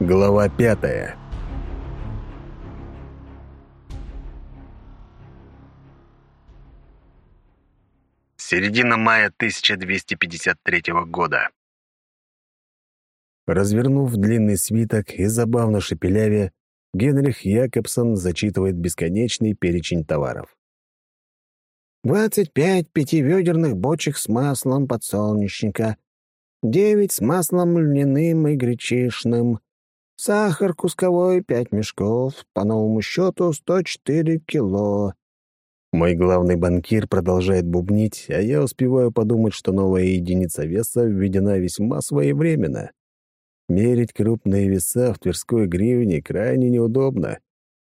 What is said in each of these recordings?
Глава пятая. Середина мая 1253 года. Развернув длинный свиток и забавно шепелявя, Генрих Якобсон зачитывает бесконечный перечень товаров. «Двадцать пять пятиведерных бочек с маслом подсолнечника, девять с маслом льняным и гречишным, Сахар кусковой — пять мешков, по новому счету — сто четыре кило». Мой главный банкир продолжает бубнить, а я успеваю подумать, что новая единица веса введена весьма своевременно. Мерить крупные веса в Тверской гривне крайне неудобно.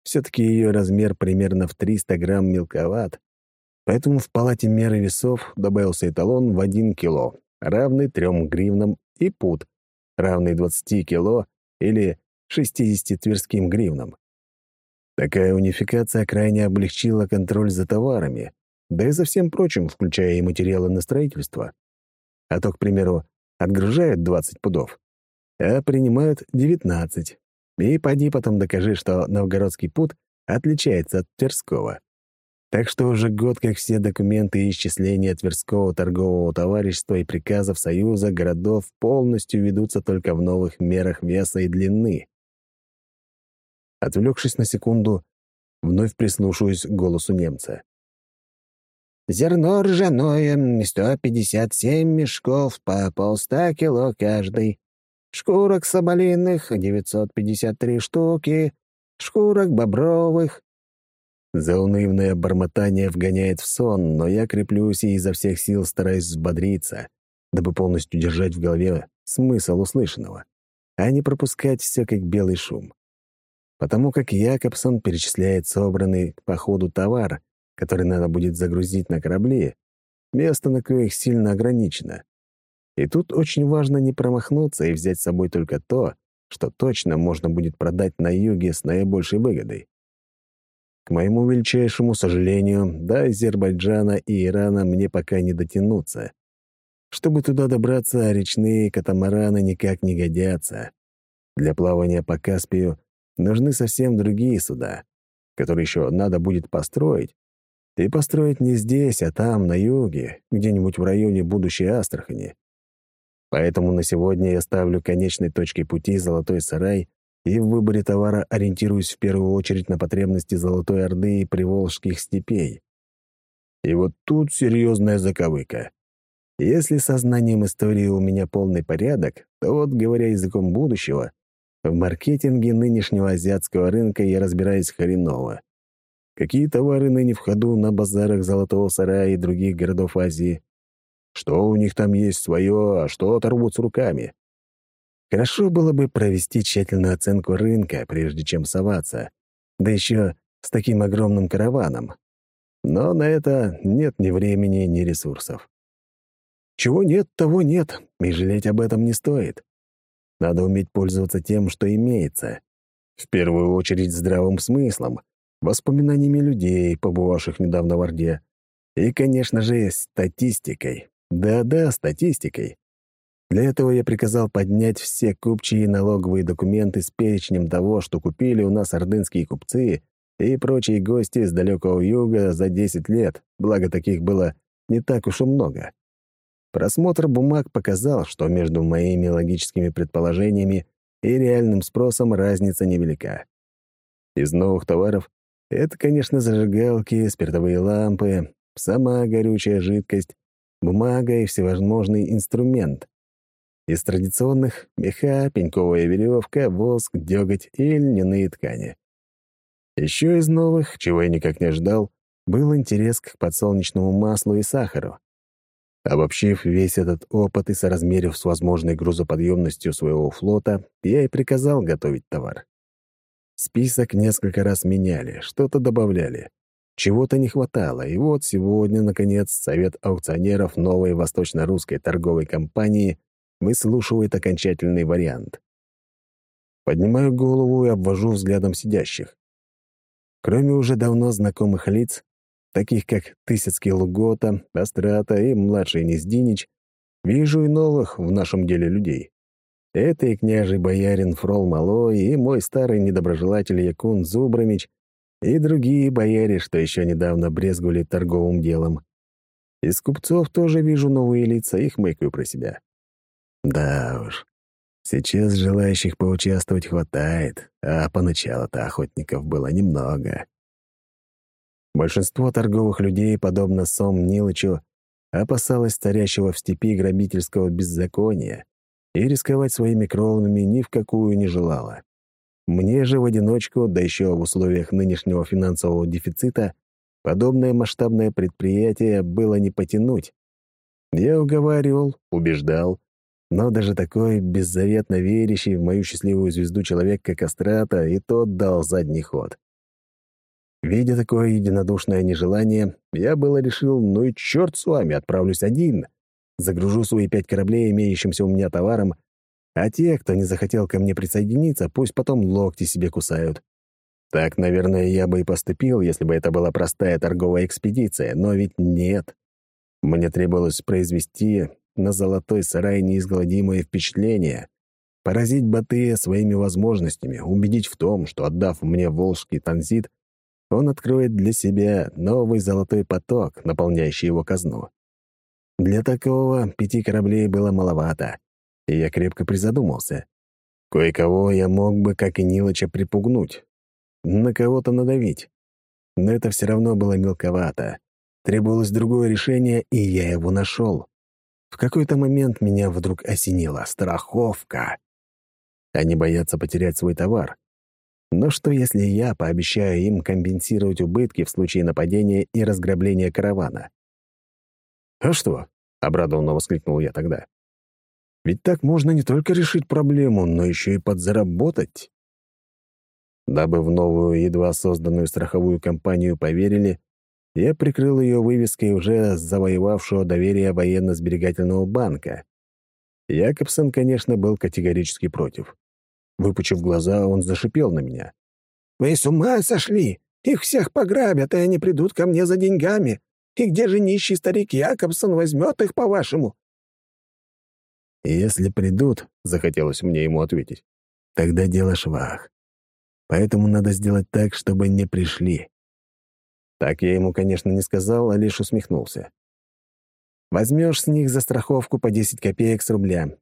Все-таки ее размер примерно в 300 грамм мелковат, поэтому в палате меры весов добавился эталон в 1 кило, равный 3 гривнам, и пут, равный 20 кило или 60 тверским гривнам. Такая унификация крайне облегчила контроль за товарами, да и за всем прочим, включая и материалы на строительство. А то, к примеру, отгружают 20 пудов, а принимают 19. И поди потом докажи, что новгородский пуд отличается от Тверского. Так что уже год, как все документы и исчисления Тверского торгового товарищества и приказов Союза городов полностью ведутся только в новых мерах веса и длины. Отвлекшись на секунду, вновь прислушаюсь к голосу немца. «Зерно ржаное, 157 мешков по полста кило каждый. Шкурок соболиных, 953 штуки. Шкурок бобровых, Заунывное бормотание вгоняет в сон, но я креплюсь и изо всех сил стараюсь взбодриться, дабы полностью держать в голове смысл услышанного, а не пропускать все как белый шум. Потому как Якобсон перечисляет собранный по ходу товар, который надо будет загрузить на корабли, место на коих сильно ограничено. И тут очень важно не промахнуться и взять с собой только то, что точно можно будет продать на юге с наибольшей выгодой. К моему величайшему сожалению, до Азербайджана и Ирана мне пока не дотянуться. Чтобы туда добраться, речные катамараны никак не годятся. Для плавания по Каспию нужны совсем другие суда, которые еще надо будет построить. И построить не здесь, а там, на юге, где-нибудь в районе будущей Астрахани. Поэтому на сегодня я ставлю конечной точкой пути Золотой Сарай и в выборе товара ориентируюсь в первую очередь на потребности Золотой Орды и Приволжских степей. И вот тут серьезная заковыка. Если со знанием истории у меня полный порядок, то вот, говоря языком будущего, в маркетинге нынешнего азиатского рынка я разбираюсь хреново. Какие товары ныне в ходу на базарах Золотого Сарая и других городов Азии? Что у них там есть свое, а что оторвут с руками? Хорошо было бы провести тщательную оценку рынка, прежде чем соваться, да еще с таким огромным караваном. Но на это нет ни времени, ни ресурсов. Чего нет, того нет, и жалеть об этом не стоит. Надо уметь пользоваться тем, что имеется. В первую очередь здравым смыслом, воспоминаниями людей, побывавших недавно в Орде, и, конечно же, статистикой. Да-да, статистикой. Для этого я приказал поднять все купчие налоговые документы с перечнем того, что купили у нас ордынские купцы и прочие гости с далекого юга за 10 лет, благо таких было не так уж и много. Просмотр бумаг показал, что между моими логическими предположениями и реальным спросом разница невелика. Из новых товаров это, конечно, зажигалки, спиртовые лампы, сама горючая жидкость, бумага и всевозможный инструмент. Из традиционных — меха, пеньковая веревка, воск, деготь и льняные ткани. Еще из новых, чего я никак не ждал, был интерес к подсолнечному маслу и сахару. Обобщив весь этот опыт и соразмерив с возможной грузоподъемностью своего флота, я и приказал готовить товар. Список несколько раз меняли, что-то добавляли. Чего-то не хватало, и вот сегодня, наконец, Совет аукционеров новой восточно-русской торговой компании выслушивает окончательный вариант. Поднимаю голову и обвожу взглядом сидящих. Кроме уже давно знакомых лиц, таких как Тысяцкий Лугота, Астрата и младший Нездинич, вижу и новых в нашем деле людей. Это и княжий боярин Фрол Малой, и мой старый недоброжелатель Якун Зубромич, и другие бояре, что еще недавно брезгули торговым делом. Из купцов тоже вижу новые лица и хмыкаю про себя. Да уж, сейчас желающих поучаствовать хватает, а поначалу-то охотников было немного. Большинство торговых людей, подобно Сом Нилычу, опасалось царящего в степи грабительского беззакония и рисковать своими кровными ни в какую не желала. Мне же в одиночку, да еще в условиях нынешнего финансового дефицита, подобное масштабное предприятие было не потянуть. Я уговаривал, убеждал, но даже такой беззаветно верящий в мою счастливую звезду человек, как Астрата, и тот дал задний ход. Видя такое единодушное нежелание, я было решил, ну и черт с вами, отправлюсь один. Загружу свои пять кораблей имеющимся у меня товаром, а те, кто не захотел ко мне присоединиться, пусть потом локти себе кусают. Так, наверное, я бы и поступил, если бы это была простая торговая экспедиция, но ведь нет. Мне требовалось произвести на золотой сарай неизгладимое впечатление, поразить Батыя своими возможностями, убедить в том, что, отдав мне волжский танзит, он откроет для себя новый золотой поток, наполняющий его казну. Для такого пяти кораблей было маловато, и я крепко призадумался. Кое-кого я мог бы, как и Нилыча, припугнуть, на кого-то надавить. Но это все равно было мелковато. Требовалось другое решение, и я его нашел. В какой-то момент меня вдруг осенила страховка. Они боятся потерять свой товар. Но что, если я пообещаю им компенсировать убытки в случае нападения и разграбления каравана? «А что?» — обрадованно воскликнул я тогда. «Ведь так можно не только решить проблему, но еще и подзаработать». Дабы в новую, едва созданную страховую компанию поверили, я прикрыл ее вывеской уже завоевавшего доверие военно-сберегательного банка. Якобсон, конечно, был категорически против. Выпучив глаза, он зашипел на меня. «Вы с ума сошли? Их всех пограбят, и они придут ко мне за деньгами. И где же нищий старик Якобсон возьмет их, по-вашему?» «Если придут», — захотелось мне ему ответить, — «тогда дело швах. Поэтому надо сделать так, чтобы не пришли». Так я ему, конечно, не сказал, а лишь усмехнулся. «Возьмешь с них за страховку по 10 копеек с рубля.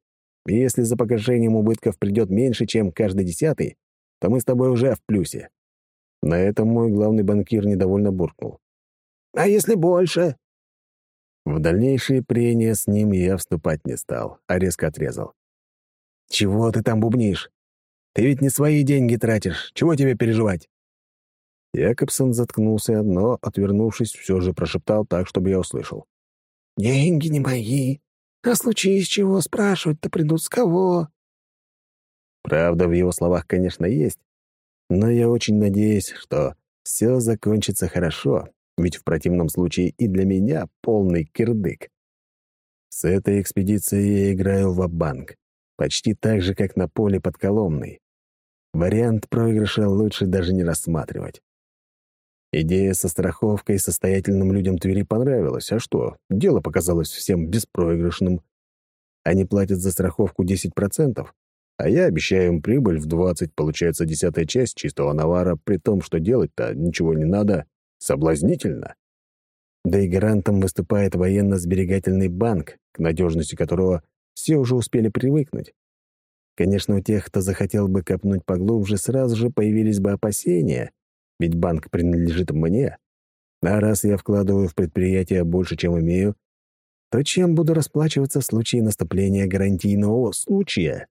И если за погашением убытков придет меньше, чем каждый десятый, то мы с тобой уже в плюсе». На этом мой главный банкир недовольно буркнул. «А если больше?» В дальнейшие прения с ним я вступать не стал, а резко отрезал. «Чего ты там бубнишь? Ты ведь не свои деньги тратишь. Чего тебе переживать?» Якобсон заткнулся, но, отвернувшись, все же прошептал так, чтобы я услышал. «Деньги не мои. А случись чего, спрашивать-то придут с кого?» Правда, в его словах, конечно, есть, но я очень надеюсь, что все закончится хорошо, ведь в противном случае и для меня полный кирдык. С этой экспедицией я играю в банк почти так же, как на поле под Коломной. Вариант проигрыша лучше даже не рассматривать. Идея со страховкой состоятельным людям Твери понравилась. А что? Дело показалось всем беспроигрышным. Они платят за страховку 10%, а я обещаю им прибыль в 20, получается десятая часть чистого навара, при том, что делать-то ничего не надо. Соблазнительно. Да и гарантом выступает военно-сберегательный банк, к надежности которого все уже успели привыкнуть. Конечно, у тех, кто захотел бы копнуть поглубже, сразу же появились бы опасения — ведь банк принадлежит мне. А раз я вкладываю в предприятие больше, чем имею, то чем буду расплачиваться в случае наступления гарантийного случая?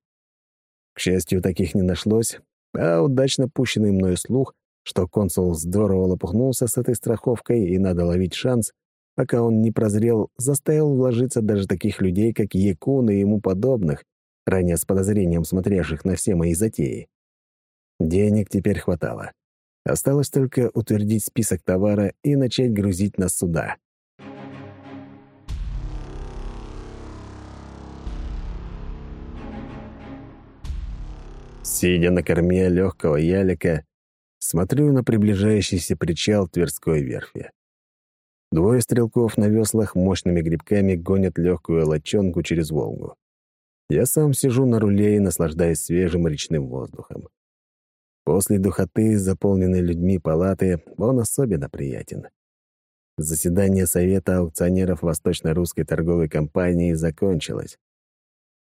К счастью, таких не нашлось, а удачно пущенный мною слух, что консул здорово лопухнулся с этой страховкой и надо ловить шанс, пока он не прозрел, заставил вложиться даже таких людей, как Якун и ему подобных, ранее с подозрением смотревших на все мои затеи. Денег теперь хватало. Осталось только утвердить список товара и начать грузить на суда. Сидя на корме легкого ялика, смотрю на приближающийся причал Тверской верфи. Двое стрелков на веслах мощными грибками гонят легкую лочонку через Волгу. Я сам сижу на руле и наслаждаюсь свежим речным воздухом. После духоты, заполненной людьми палаты, он особенно приятен. Заседание Совета аукционеров Восточно-Русской торговой компании закончилось.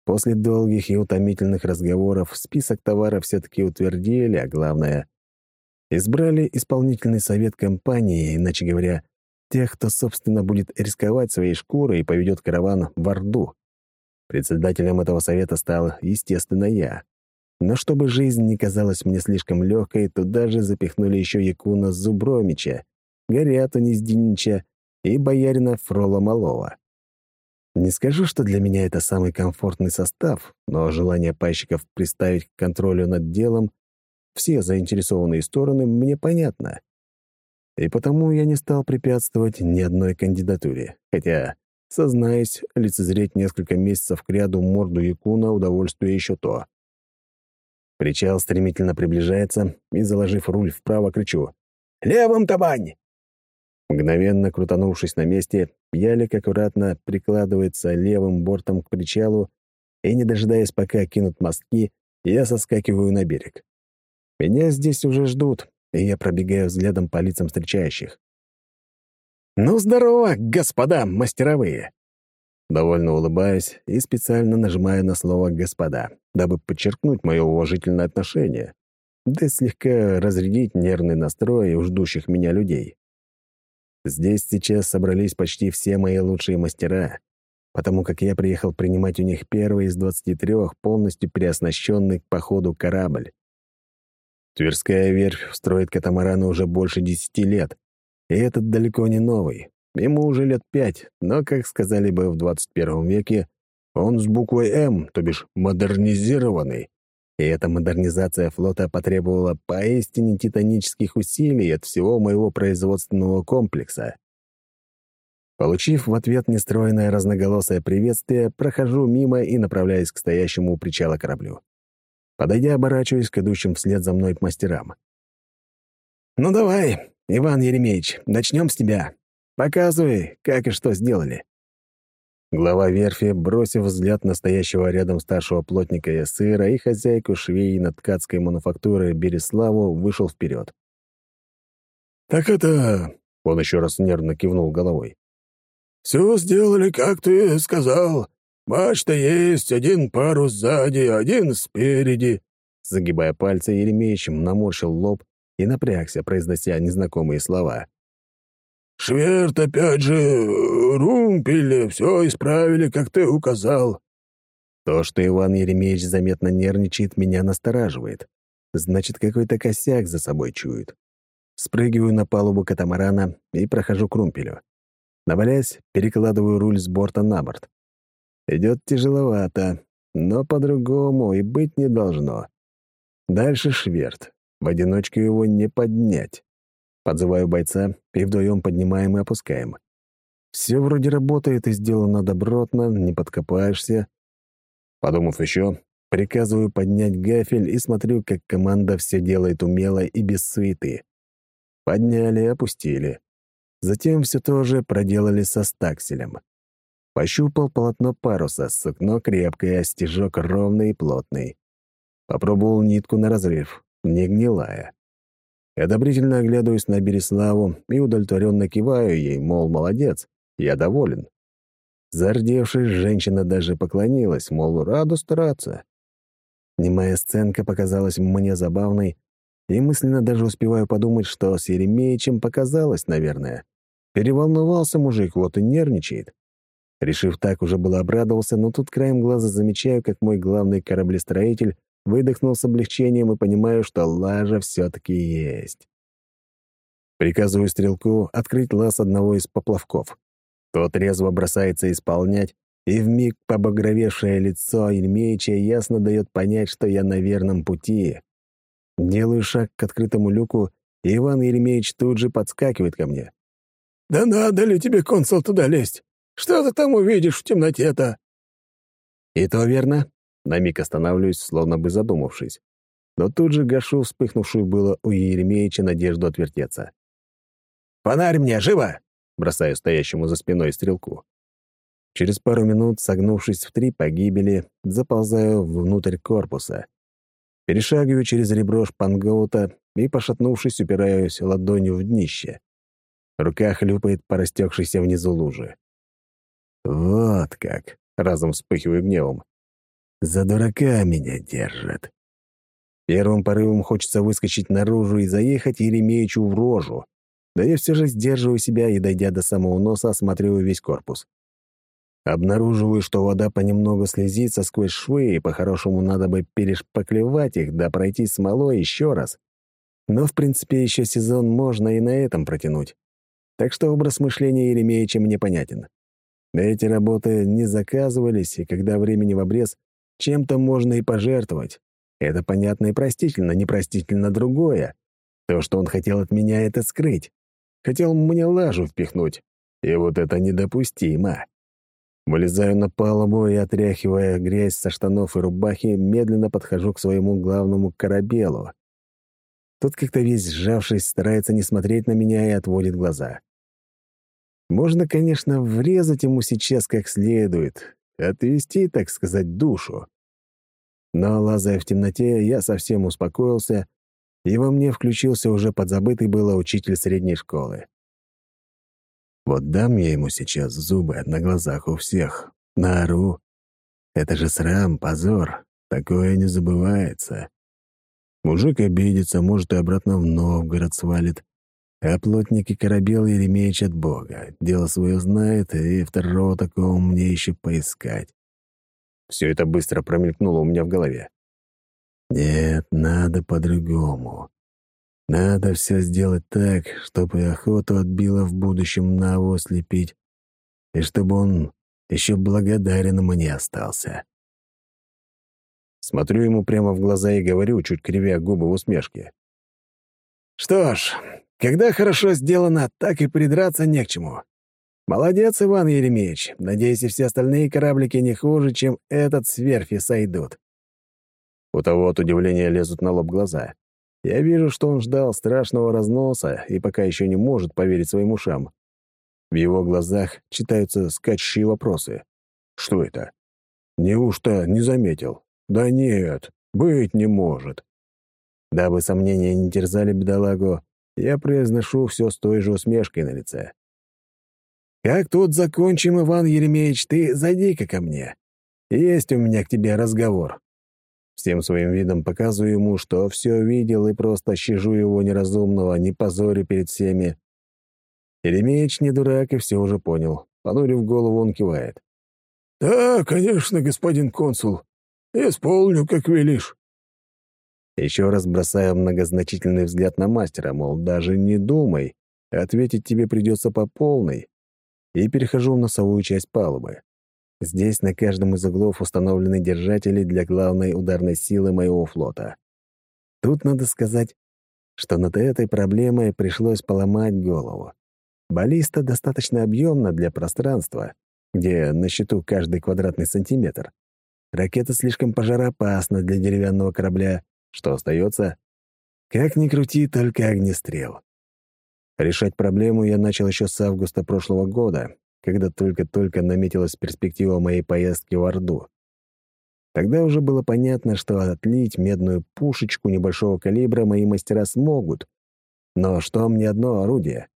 После долгих и утомительных разговоров список товаров все-таки утвердили, а главное — избрали исполнительный совет компании, иначе говоря, тех, кто, собственно, будет рисковать своей шкурой и поведет караван в Орду. Председателем этого совета стал, естественно, я. Но чтобы жизнь не казалась мне слишком легкой, туда же запихнули еще Якуна Зубромича, Горяту Нездинича и боярина Фрола Малова. Не скажу, что для меня это самый комфортный состав, но желание пайщиков приставить к контролю над делом все заинтересованные стороны мне понятно. И потому я не стал препятствовать ни одной кандидатуре, хотя Сознаюсь, лицезреть несколько месяцев кряду морду Якуна удовольствие еще то. Причал стремительно приближается, и, заложив руль вправо, кричу «Левым табань!». Мгновенно крутанувшись на месте, ялик аккуратно прикладывается левым бортом к причалу, и, не дожидаясь, пока кинут мостки, я соскакиваю на берег. Меня здесь уже ждут, и я пробегаю взглядом по лицам встречающих. «Ну, здорово, господа мастеровые!» Довольно улыбаюсь и специально нажимаю на слово «господа», дабы подчеркнуть мое уважительное отношение, да слегка разрядить нервный настрой у ждущих меня людей. Здесь сейчас собрались почти все мои лучшие мастера, потому как я приехал принимать у них первый из 23 полностью переоснащенный к походу корабль. Тверская верфь строит катамараны уже больше десяти лет, и этот далеко не новый. Ему уже лет пять, но, как сказали бы в 21 веке, он с буквой «М», то бишь модернизированный. И эта модернизация флота потребовала поистине титанических усилий от всего моего производственного комплекса. Получив в ответ нестроенное разноголосое приветствие, прохожу мимо и направляюсь к стоящему у причала кораблю. Подойдя, оборачиваюсь к идущим вслед за мной к мастерам. «Ну давай, Иван Еремеевич, начнем с тебя. Показывай, как и что сделали». Глава верфи, бросив взгляд настоящего рядом старшего плотника и сыра и хозяйку швейно-ткацкой мануфактуры Береславу, вышел вперед. «Так это...» — он еще раз нервно кивнул головой. «Все сделали, как ты сказал. Мачта есть, один парус сзади, один спереди». Загибая пальцы, Еремеевич наморщил лоб и напрягся, произнося незнакомые слова. «Шверт опять же, румпель, все исправили, как ты указал». То, что Иван Еремеевич заметно нервничает, меня настораживает. Значит, какой-то косяк за собой чует. Спрыгиваю на палубу катамарана и прохожу к румпелю. Навалясь, перекладываю руль с борта на борт. Идет тяжеловато, но по-другому и быть не должно. Дальше шверт. В одиночку его не поднять. Подзываю бойца, и вдвоем поднимаем и опускаем. Все вроде работает и сделано добротно, не подкопаешься. Подумав еще, приказываю поднять гафель и смотрю, как команда все делает умело и без суеты. Подняли и опустили. Затем все тоже проделали со стакселем. Пощупал полотно паруса, сукно крепкое, а стежок ровный и плотный. Попробовал нитку на разрыв не гнилая. Одобрительно оглядываюсь на Береславу и удовлетворенно киваю ей, мол, молодец, я доволен. Зардевшись, женщина даже поклонилась, мол, раду стараться. Немая сценка показалась мне забавной, и мысленно даже успеваю подумать, что с Еремеичем показалось, наверное. Переволновался мужик, вот и нервничает. Решив так, уже было обрадовался, но тут краем глаза замечаю, как мой главный кораблестроитель Выдохнул с облегчением и понимаю, что лажа все-таки есть. Приказываю стрелку открыть лаз одного из поплавков. Тот резво бросается исполнять, и вмиг побагровевшее лицо Ельмеича ясно дает понять, что я на верном пути. Делаю шаг к открытому люку, и Иван Еремеевич тут же подскакивает ко мне. «Да надо ли тебе, консул, туда лезть? Что ты там увидишь в темноте-то?» «И то верно. На миг останавливаюсь, словно бы задумавшись. Но тут же гашу вспыхнувшую было у Еремеича надежду отвертеться. «Фонарь мне, живо!» — бросаю стоящему за спиной стрелку. Через пару минут, согнувшись в три погибели, заползаю внутрь корпуса. Перешагиваю через ребро шпангоута и, пошатнувшись, упираюсь ладонью в днище. Рука хлюпает по растекшейся внизу лужи. «Вот как!» — разом вспыхиваю гневом. «За дурака меня держат!» Первым порывом хочется выскочить наружу и заехать Еремеичу в рожу. Да я все же сдерживаю себя и, дойдя до самого носа, осматриваю весь корпус. Обнаруживаю, что вода понемногу слезится сквозь швы, и по-хорошему надо бы перешпаклевать их, да пройти смолой еще раз. Но, в принципе, еще сезон можно и на этом протянуть. Так что образ мышления Еремеевича мне понятен. Эти работы не заказывались, и когда времени в обрез, чем-то можно и пожертвовать. Это понятно и простительно, непростительно другое. То, что он хотел от меня, это скрыть. Хотел мне лажу впихнуть. И вот это недопустимо. Вылезаю на палубу и, отряхивая грязь со штанов и рубахи, медленно подхожу к своему главному корабелу. Тот как-то весь сжавшись, старается не смотреть на меня и отводит глаза. Можно, конечно, врезать ему сейчас как следует, отвести, так сказать, душу. Но, лазая в темноте, я совсем успокоился, и во мне включился уже подзабытый было учитель средней школы. Вот дам я ему сейчас зубы на глазах у всех, наору. Это же срам, позор, такое не забывается. Мужик обидится, может, и обратно в Новгород свалит. А плотник и корабел Еремеич от Бога. Дело свое знает, и второго такого мне еще поискать. Все это быстро промелькнуло у меня в голове. Нет, надо по-другому. Надо все сделать так, чтобы охоту отбила в будущем на авось лепить, и чтобы он еще благодарен мне остался. Смотрю ему прямо в глаза и говорю, чуть кривя губы в усмешке. «Что ж, когда хорошо сделано, так и придраться не к чему. Молодец, Иван Еремеевич. Надеюсь, и все остальные кораблики не хуже, чем этот с сойдут». У того от удивления лезут на лоб глаза. Я вижу, что он ждал страшного разноса и пока еще не может поверить своим ушам. В его глазах читаются скачущие вопросы. Что это? Неужто не заметил? Да нет, быть не может. Дабы сомнения не терзали бедолагу, я произношу все с той же усмешкой на лице. «Как тут закончим, Иван Еремеевич, ты зайди-ка ко мне. Есть у меня к тебе разговор». Всем своим видом показываю ему, что все видел и просто щажу его неразумного, не позорю перед всеми. Еремеич не дурак и все уже понял. Понурив голову, он кивает. «Да, конечно, господин консул. Исполню, как велишь». Еще раз бросаю многозначительный взгляд на мастера, мол, даже не думай, ответить тебе придется по полной, и перехожу в носовую часть палубы. Здесь на каждом из углов установлены держатели для главной ударной силы моего флота. Тут надо сказать, что над этой проблемой пришлось поломать голову. Баллиста достаточно объемна для пространства, где на счету каждый квадратный сантиметр. Ракета слишком пожароопасна для деревянного корабля. Что остается? Как ни крути, только огнестрел. Решать проблему я начал еще с августа прошлого года, когда только-только наметилась перспектива моей поездки в Орду. Тогда уже было понятно, что отлить медную пушечку небольшого калибра мои мастера смогут. Но что мне одно орудие?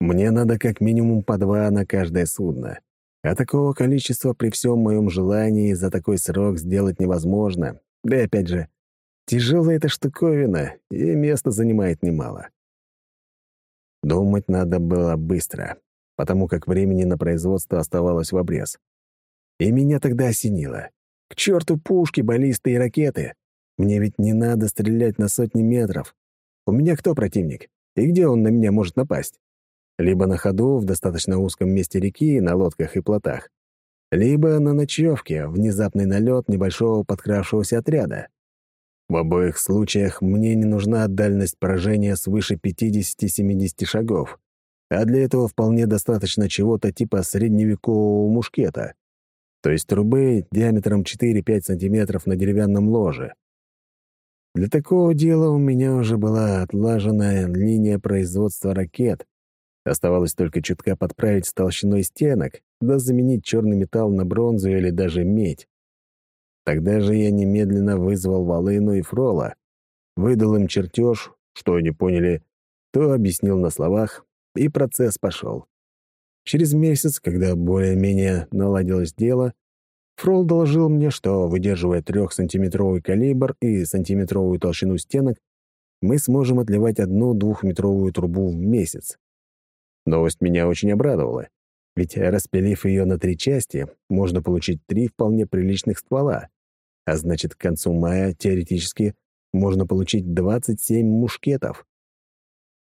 Мне надо как минимум по два на каждое судно. А такого количества при всем моем желании за такой срок сделать невозможно. Да и опять же, тяжелая эта штуковина, и место занимает немало. Думать надо было быстро потому как времени на производство оставалось в обрез. И меня тогда осенило. К черту пушки, баллисты и ракеты! Мне ведь не надо стрелять на сотни метров. У меня кто противник? И где он на меня может напасть? Либо на ходу в достаточно узком месте реки на лодках и плотах, либо на ночевке, внезапный налет небольшого подкравшегося отряда. В обоих случаях мне не нужна дальность поражения свыше 50-70 шагов а для этого вполне достаточно чего-то типа средневекового мушкета, то есть трубы диаметром 4-5 сантиметров на деревянном ложе. Для такого дела у меня уже была отлаженная линия производства ракет. Оставалось только чутка подправить с толщиной стенок, да заменить черный металл на бронзу или даже медь. Тогда же я немедленно вызвал Волыну и Фрола, выдал им чертеж, что они поняли, то объяснил на словах, и процесс пошел. Через месяц, когда более-менее наладилось дело, Фрол доложил мне, что, выдерживая трехсантиметровый калибр и сантиметровую толщину стенок, мы сможем отливать одну двухметровую трубу в месяц. Новость меня очень обрадовала, ведь, распилив ее на три части, можно получить три вполне приличных ствола, а значит, к концу мая, теоретически, можно получить 27 мушкетов.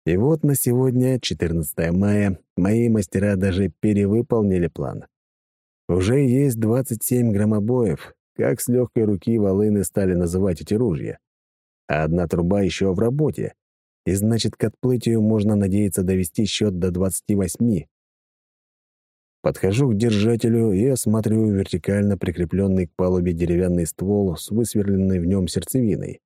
И вот на сегодня, 14 мая, мои мастера даже перевыполнили план. Уже есть 27 громобоев, как с легкой руки волыны стали называть эти ружья. А одна труба еще в работе, и значит, к отплытию можно надеяться довести счет до 28. Подхожу к держателю и осматриваю вертикально прикрепленный к палубе деревянный ствол с высверленной в нем сердцевиной.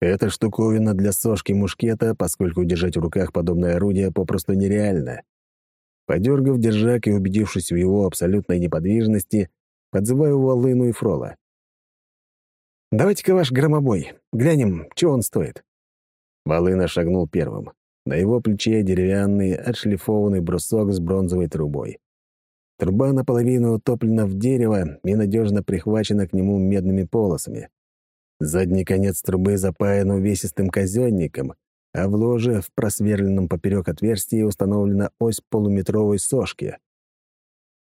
Эта штуковина для сошки мушкета, поскольку держать в руках подобное орудие попросту нереально. Подергав держак и убедившись в его абсолютной неподвижности, подзываю Волыну и Фрола. «Давайте-ка ваш громобой. Глянем, чего он стоит». Волына шагнул первым. На его плече деревянный, отшлифованный брусок с бронзовой трубой. Труба наполовину утоплена в дерево и надежно прихвачена к нему медными полосами. Задний конец трубы запаян увесистым казенником, а в ложе в просверленном поперек отверстии установлена ось полуметровой сошки.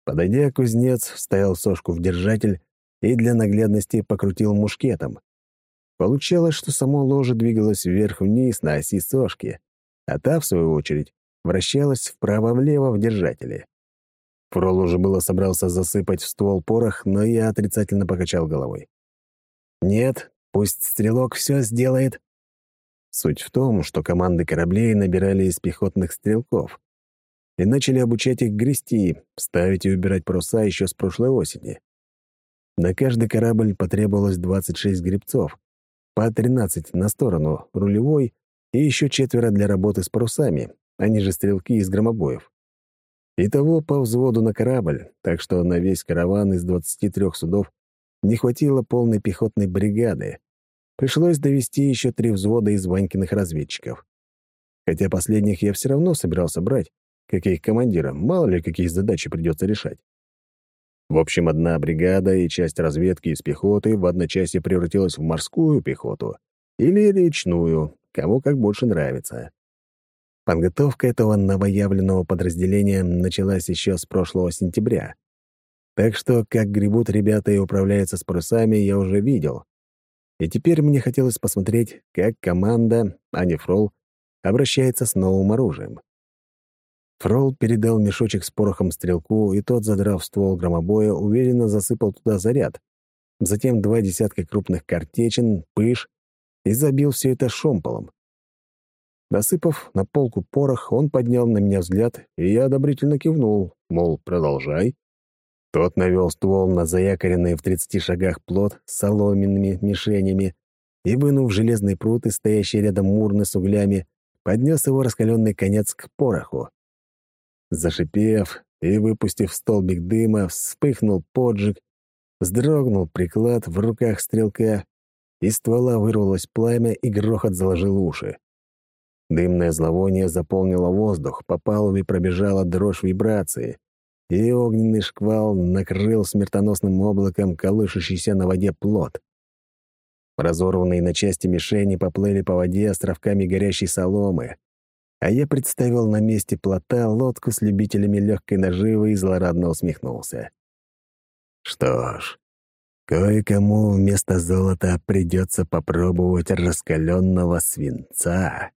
Подойдя, кузнец вставил сошку в держатель и для наглядности покрутил мушкетом. Получалось, что само ложе двигалось вверх-вниз на оси сошки, а та, в свою очередь, вращалась вправо-влево в держателе. Фрол уже было собрался засыпать в ствол порох, но я отрицательно покачал головой. «Нет, пусть стрелок все сделает». Суть в том, что команды кораблей набирали из пехотных стрелков и начали обучать их грести, ставить и убирать паруса еще с прошлой осени. На каждый корабль потребовалось 26 гребцов, по 13 на сторону рулевой и еще четверо для работы с парусами, они же стрелки из громобоев. Итого по взводу на корабль, так что на весь караван из 23 судов не хватило полной пехотной бригады. Пришлось довести еще три взвода из Ванькиных разведчиков. Хотя последних я все равно собирался брать, как их командира, мало ли какие задачи придется решать. В общем, одна бригада и часть разведки из пехоты в одночасье превратилась в морскую пехоту или речную, кому как больше нравится. Подготовка этого новоявленного подразделения началась еще с прошлого сентября. Так что, как гребут ребята и управляются с парусами, я уже видел. И теперь мне хотелось посмотреть, как команда, а не Фрол, обращается с новым оружием. Фрол передал мешочек с порохом стрелку, и тот, задрав ствол громобоя, уверенно засыпал туда заряд. Затем два десятка крупных картечин, пыш, и забил все это шомполом. Насыпав на полку порох, он поднял на меня взгляд, и я одобрительно кивнул, мол, продолжай. Тот навел ствол на заякоренный в тридцати шагах плот с соломенными мишенями и, вынув железный прут и стоящий рядом мурны с углями, поднес его раскаленный конец к пороху. Зашипев и выпустив столбик дыма, вспыхнул поджиг, вздрогнул приклад в руках стрелка, из ствола вырвалось пламя, и грохот заложил уши. Дымное зловоние заполнило воздух, по палубе пробежала дрожь вибрации, и огненный шквал накрыл смертоносным облаком колышущийся на воде плот. Разорванные на части мишени поплыли по воде островками горящей соломы, а я представил на месте плота лодку с любителями легкой наживы и злорадно усмехнулся. Что ж, кое-кому вместо золота придется попробовать раскаленного свинца.